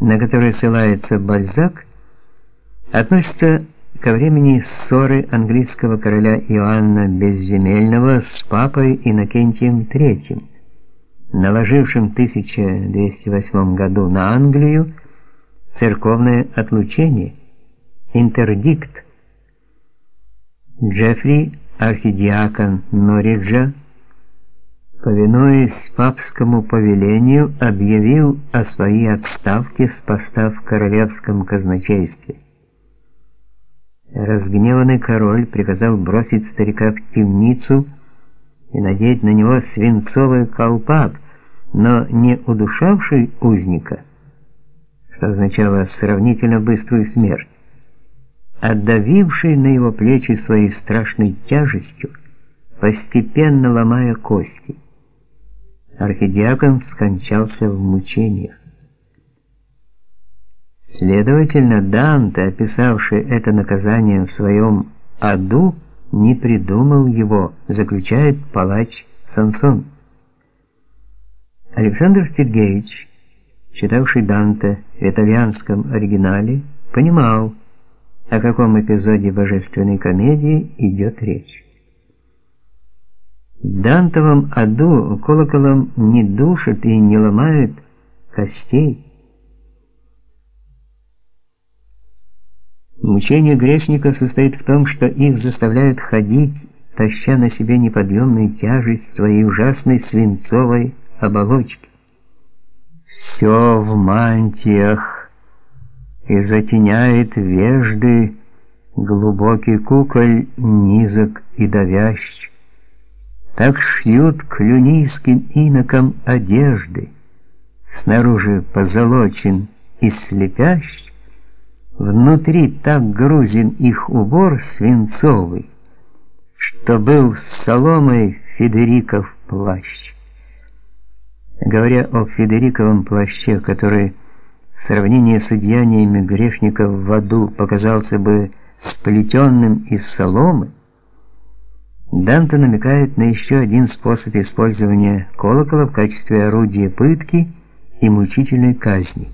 на который ссылается Бальзак, относится ко времени ссоры английского короля Иоанна Безземельного с папой Иннокентием III, наложившим в 1208 году на Англию церковное отлучение, интердикт. Джеффри, архидиакон Норриджа, повинуясь папскому повелению, объявил о своей отставке с поста в королевском казначействе. Разгневанный король приказал бросить старика в темницу и надеть на него свинцовый колпак, но не удушавший узника, что означало сравнительно быструю смерть, а давивший на его плечи своей страшной тяжестью, постепенно ломая кости архидиакон скончался в мучениях. Следовательно, Данте, описавший это наказание в своем аду, не придумал его, заключает палач Сансон. Александр Сергеевич, читавший Данте в итальянском оригинале, понимал, о каком эпизоде божественной комедии идет речь. Дантовом аду колоколом не душат и не ломают костей. Мучение грешников состоит в том, что их заставляют ходить, таща на себе неподъемную тяжесть своей ужасной свинцовой оболочки. Все в мантиях и затеняет вежды глубокий куколь низок и давящий. Так шьют клюнийским инокам одежды, снаружи позолочен и слепящ, внутри так грузен их убор свинцовый, что был соломой Федериков плащ. Говоря о Федериковом плаще, который в сравнении с одеяниями грешников в аду показался бы сплетенным из соломы, Данте намекает на еще один способ использования колокола в качестве орудия пытки и мучительной казни.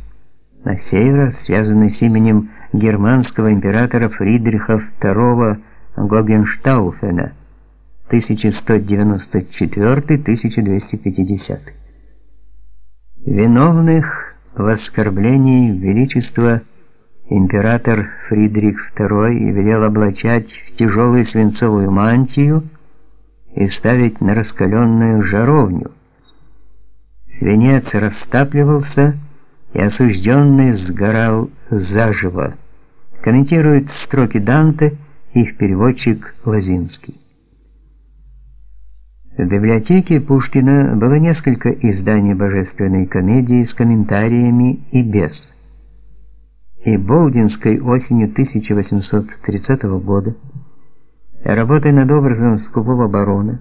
На сей раз связанный с именем германского императора Фридриха II Гогенштауфена 1194-1250. Виновных в оскорблении величества Император Фридрих II велел облачать в тяжелую свинцовую мантию и ставить на раскаленную жаровню. Свинец растапливался, и осужденный сгорал заживо. Комментирует строки Данте их переводчик Лозинский. В библиотеке Пушкина было несколько изданий божественной комедии с комментариями и без и Болдинской осенью 1830 года, работая над образом скупого барона,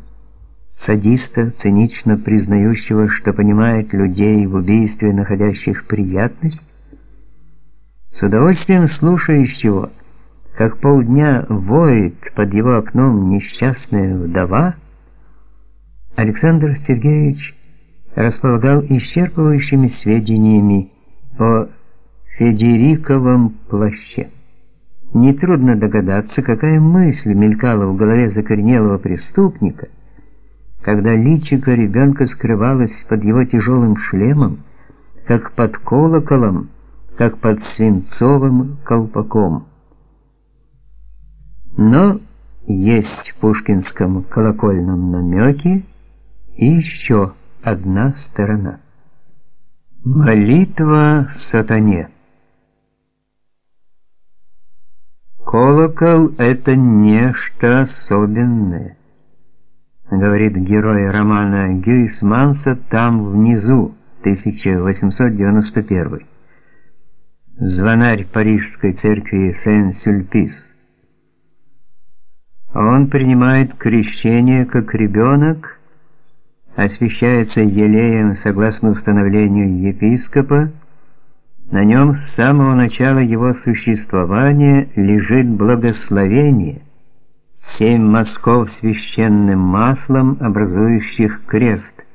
садиста, цинично признающего, что понимает людей в убийстве, находящих приятность, с удовольствием слушающего, как полдня воет под его окном несчастная вдова, Александр Сергеевич располагал исчерпывающими сведениями о Федериковом плаще. Нетрудно догадаться, какая мысль мелькала в голове закоренелого преступника, когда личико ребенка скрывалось под его тяжелым шлемом, как под колоколом, как под свинцовым колпаком. Но есть в пушкинском колокольном намеке и еще одна сторона. Молитва сатане. Колокол это нечто особенное, говорит герой романа Гюйсманса там внизу, 1891. Звонарь парижской церкви Сен-Сюльпис. Он принимает крещение как ребенок, освящается елеем согласно установлению епископа, на нем с самого начала его существования лежит благословение, семь мазков священным маслом, образующих крест.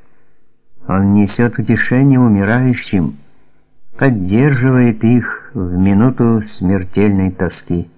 Он несет утешение умирающим, поддерживает их в минуту смертельной тоски.